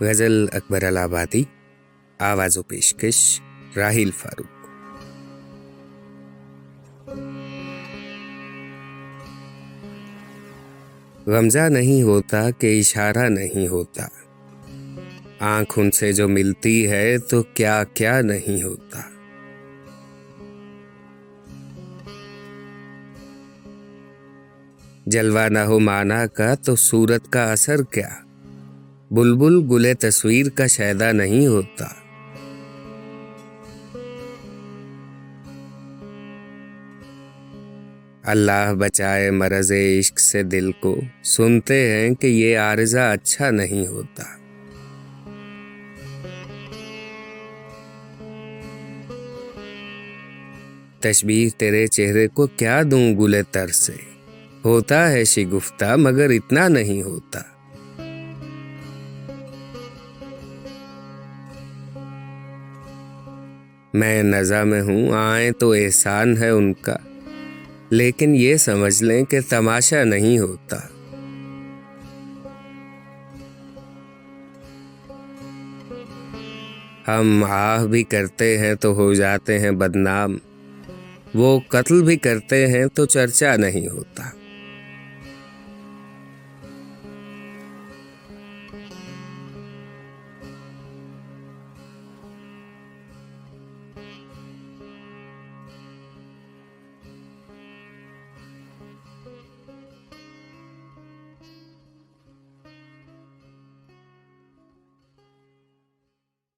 غزل اکبر الہبادی آواز و پیشکش راہیل فاروق۔ غمزہ نہیں ہوتا کہ اشارہ نہیں ہوتا۔ آنکھ ان سے جو ملتی ہے تو کیا کیا نہیں ہوتا۔ جلوہ نہ ہو مانا کا تو صورت کا اثر کیا؟ بلبل گلے تصویر کا شیدا نہیں ہوتا۔ اللہ بچائے مرض عشق سے دل کو سنتے ہیں کہ یہ عارضہ اچھا نہیں ہوتا۔ تشبیح تیرے چہرے کو کیا دوں گلے تر سے؟ ہوتا ہے شگفتہ، مگر اتنا نہیں ہوتا۔ میں نزا میں ہوں، آئیں تو احسان ہے ان کا۔ لیکن یہ سمجھ لیں کہ تماشا نہیں ہوتا۔ ہم آہ بھی کرتے ہیں تو ہو جاتے ہیں بدنام۔ وہ قتل بھی کرتے ہیں تو چرچا نہیں ہوتا۔